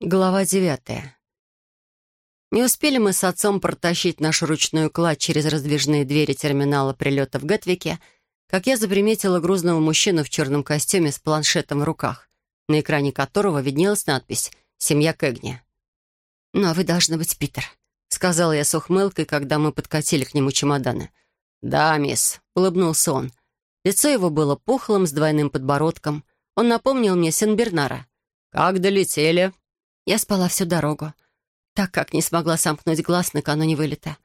Глава девятая. Не успели мы с отцом протащить нашу ручную кладь через раздвижные двери терминала прилета в Гетвике, как я заприметила грузного мужчину в черном костюме с планшетом в руках, на экране которого виднелась надпись «Семья Кэгни». «Ну, а вы должны быть Питер», — сказала я с ухмылкой, когда мы подкатили к нему чемоданы. «Да, мисс», — улыбнулся он. Лицо его было пухлым, с двойным подбородком. Он напомнил мне Сен-Бернара. «Как долетели?» Я спала всю дорогу, так как не смогла сомкнуть глаз накануне вылета.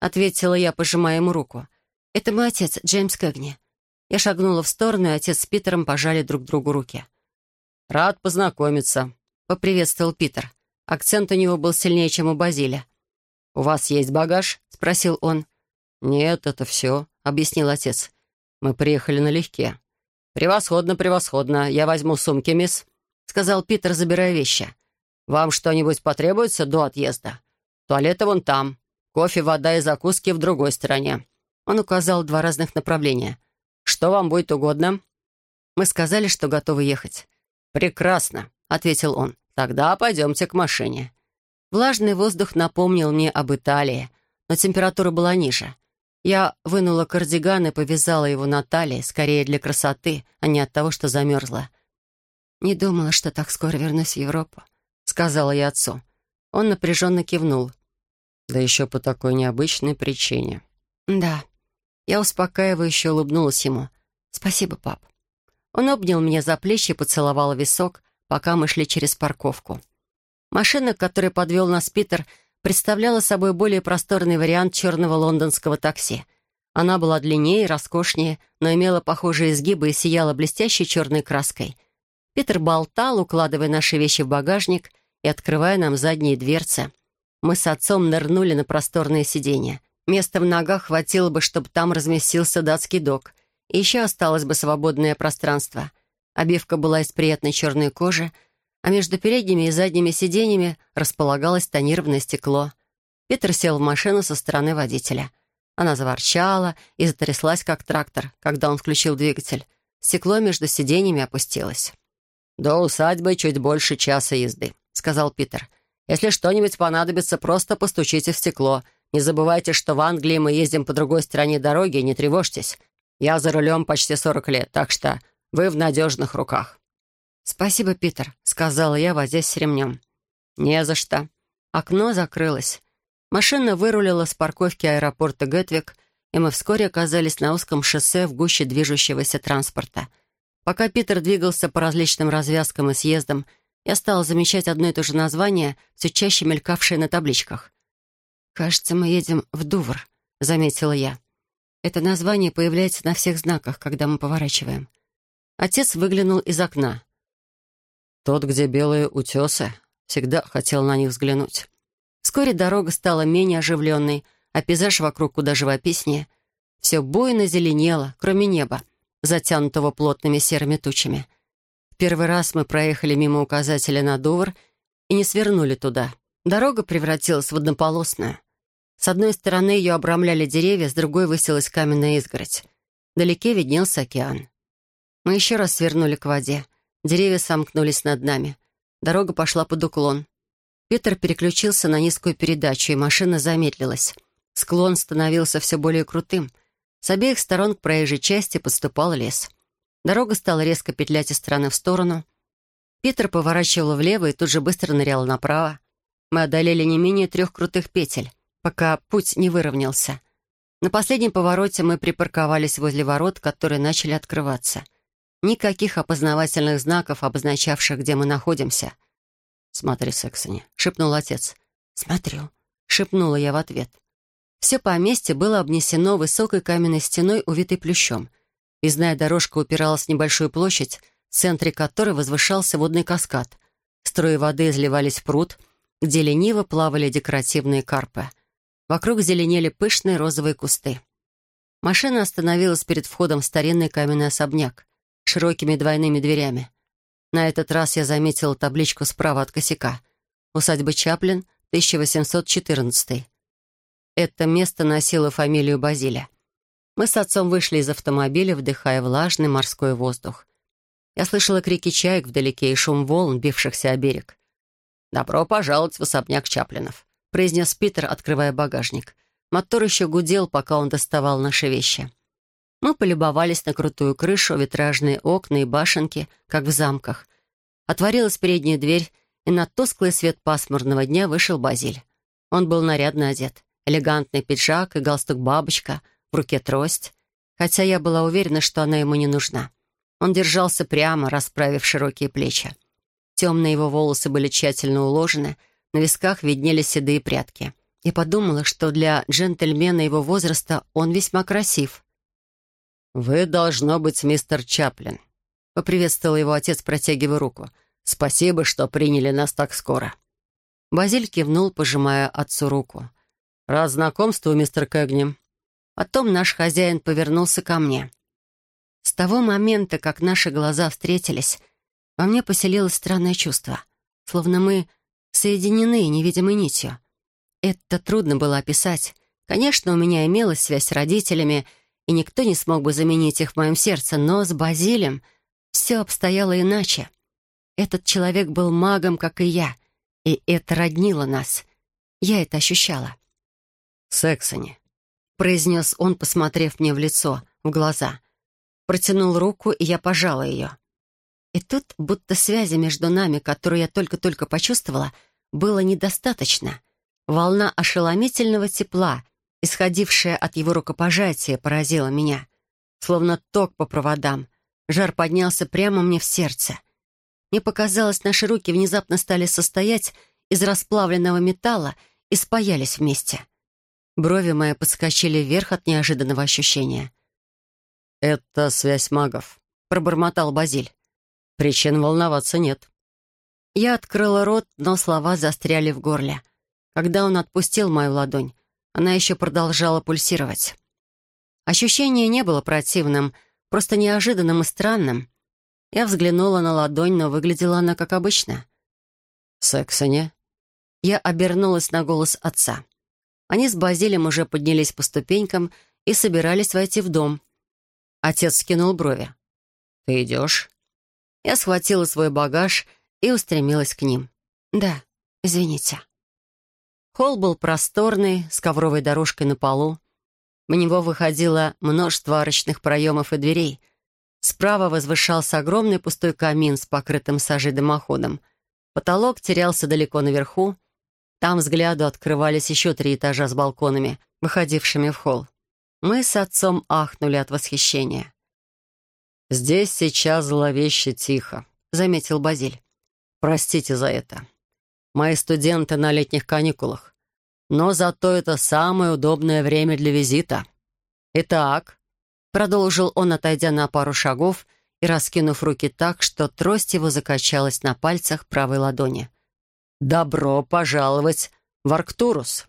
Ответила я, пожимая ему руку. «Это мой отец, Джеймс Кэгни». Я шагнула в сторону, и отец с Питером пожали друг другу руки. «Рад познакомиться», — поприветствовал Питер. Акцент у него был сильнее, чем у Базиля. «У вас есть багаж?» — спросил он. «Нет, это все», — объяснил отец. «Мы приехали налегке». «Превосходно, превосходно. Я возьму сумки, мисс», — сказал Питер, забирая вещи. «Вам что-нибудь потребуется до отъезда? Туалеты вон там. Кофе, вода и закуски в другой стороне». Он указал два разных направления. «Что вам будет угодно?» Мы сказали, что готовы ехать. «Прекрасно», — ответил он. «Тогда пойдемте к машине». Влажный воздух напомнил мне об Италии, но температура была ниже. Я вынула кардиган и повязала его на талии, скорее для красоты, а не от того, что замерзла. Не думала, что так скоро вернусь в Европу сказала я отцу. Он напряженно кивнул. «Да еще по такой необычной причине». «Да». Я успокаивающе улыбнулась ему. «Спасибо, пап». Он обнял меня за плечи и поцеловал висок, пока мы шли через парковку. Машина, которой подвел нас Питер, представляла собой более просторный вариант черного лондонского такси. Она была длиннее и роскошнее, но имела похожие изгибы и сияла блестящей черной краской. Питер болтал, укладывая наши вещи в багажник, и открывая нам задние дверцы. Мы с отцом нырнули на просторное сиденье. Места в ногах хватило бы, чтобы там разместился датский док. И еще осталось бы свободное пространство. Обивка была из приятной черной кожи, а между передними и задними сиденьями располагалось тонированное стекло. Питер сел в машину со стороны водителя. Она заворчала и затряслась, как трактор, когда он включил двигатель. Стекло между сиденьями опустилось. «До усадьбы чуть больше часа езды», сказал Питер. «Если что-нибудь понадобится, просто постучите в стекло. Не забывайте, что в Англии мы ездим по другой стороне дороги, не тревожьтесь. Я за рулем почти сорок лет, так что вы в надежных руках». «Спасибо, Питер», — сказала я, возясь с ремнем. «Не за что». Окно закрылось. Машина вырулила с парковки аэропорта Гетвик, и мы вскоре оказались на узком шоссе в гуще движущегося транспорта. Пока Питер двигался по различным развязкам и съездам, я стала замечать одно и то же название, все чаще мелькавшее на табличках. «Кажется, мы едем в Дувр», — заметила я. Это название появляется на всех знаках, когда мы поворачиваем. Отец выглянул из окна. «Тот, где белые утесы. Всегда хотел на них взглянуть». Вскоре дорога стала менее оживленной, а пейзаж вокруг куда живописнее. Все буйно зеленело, кроме неба, затянутого плотными серыми тучами — Первый раз мы проехали мимо указателя на Дувр и не свернули туда. Дорога превратилась в однополосную. С одной стороны ее обрамляли деревья, с другой высилась каменная изгородь. Вдалеке виднелся океан. Мы еще раз свернули к воде. Деревья сомкнулись над нами. Дорога пошла под уклон. Питер переключился на низкую передачу, и машина замедлилась. Склон становился все более крутым. С обеих сторон к проезжей части подступал лес. Дорога стала резко петлять из стороны в сторону. Питер поворачивал влево и тут же быстро нырял направо. Мы одолели не менее трех крутых петель, пока путь не выровнялся. На последнем повороте мы припарковались возле ворот, которые начали открываться. Никаких опознавательных знаков, обозначавших, где мы находимся. «Смотри, Сексони», — шепнул отец. «Смотрю», — шепнула я в ответ. Все поместье было обнесено высокой каменной стеной, увитой плющом. Вязная дорожка упиралась в небольшую площадь, в центре которой возвышался водный каскад. Струи воды изливались в пруд, где лениво плавали декоративные карпы. Вокруг зеленели пышные розовые кусты. Машина остановилась перед входом в старинный каменный особняк с широкими двойными дверями. На этот раз я заметила табличку справа от косяка. Усадьба Чаплин, 1814. Это место носило фамилию Базиля. Мы с отцом вышли из автомобиля, вдыхая влажный морской воздух. Я слышала крики чаек вдалеке и шум волн, бившихся о берег. «Добро пожаловать в особняк Чаплинов», — произнес Питер, открывая багажник. Мотор еще гудел, пока он доставал наши вещи. Мы полюбовались на крутую крышу, витражные окна и башенки, как в замках. Отворилась передняя дверь, и на тусклый свет пасмурного дня вышел Базиль. Он был нарядно одет. Элегантный пиджак и галстук-бабочка, в руке трость. Хотя я была уверена, что она ему не нужна. Он держался прямо, расправив широкие плечи. Темные его волосы были тщательно уложены, на висках виднелись седые прядки. И подумала, что для джентльмена его возраста он весьма красив. «Вы, должно быть, мистер Чаплин», — поприветствовал его отец, протягивая руку. «Спасибо, что приняли нас так скоро». Базиль кивнул, пожимая отцу руку. «Рад знакомству, мистер Кэгни». Потом наш хозяин повернулся ко мне. С того момента, как наши глаза встретились, во мне поселилось странное чувство, словно мы соединены невидимой нитью. Это трудно было описать. Конечно, у меня имелась связь с родителями — и никто не смог бы заменить их в моем сердце, но с Базилем все обстояло иначе. Этот человек был магом, как и я, и это роднило нас. Я это ощущала. «Сексони», — произнес он, посмотрев мне в лицо, в глаза. Протянул руку, и я пожала ее. И тут, будто связи между нами, которую я только-только почувствовала, было недостаточно. Волна ошеломительного тепла — исходившее от его рукопожатия, поразило меня. Словно ток по проводам. Жар поднялся прямо мне в сердце. Мне показалось, наши руки внезапно стали состоять из расплавленного металла и спаялись вместе. Брови мои подскочили вверх от неожиданного ощущения. «Это связь магов», — пробормотал Базиль. «Причин волноваться нет». Я открыла рот, но слова застряли в горле. Когда он отпустил мою ладонь, она еще продолжала пульсировать. Ощущение не было противным, просто неожиданным и странным. Я взглянула на ладонь, но выглядела она как обычно. «Секса не?» Я обернулась на голос отца. Они с Базилем уже поднялись по ступенькам и собирались войти в дом. Отец скинул брови. «Ты идешь?» Я схватила свой багаж и устремилась к ним. «Да, извините». Холл был просторный, с ковровой дорожкой на полу. В него выходило множество арочных проемов и дверей. Справа возвышался огромный пустой камин с покрытым сажей дымоходом. Потолок терялся далеко наверху. Там взгляду открывались еще три этажа с балконами, выходившими в холл. Мы с отцом ахнули от восхищения. «Здесь сейчас зловеще тихо», — заметил Базиль. «Простите за это. Мои студенты на летних каникулах. Но зато это самое удобное время для визита. Итак, продолжил он, отойдя на пару шагов и раскинув руки так, что трость его закачалась на пальцах правой ладони. «Добро пожаловать в Арктурус!»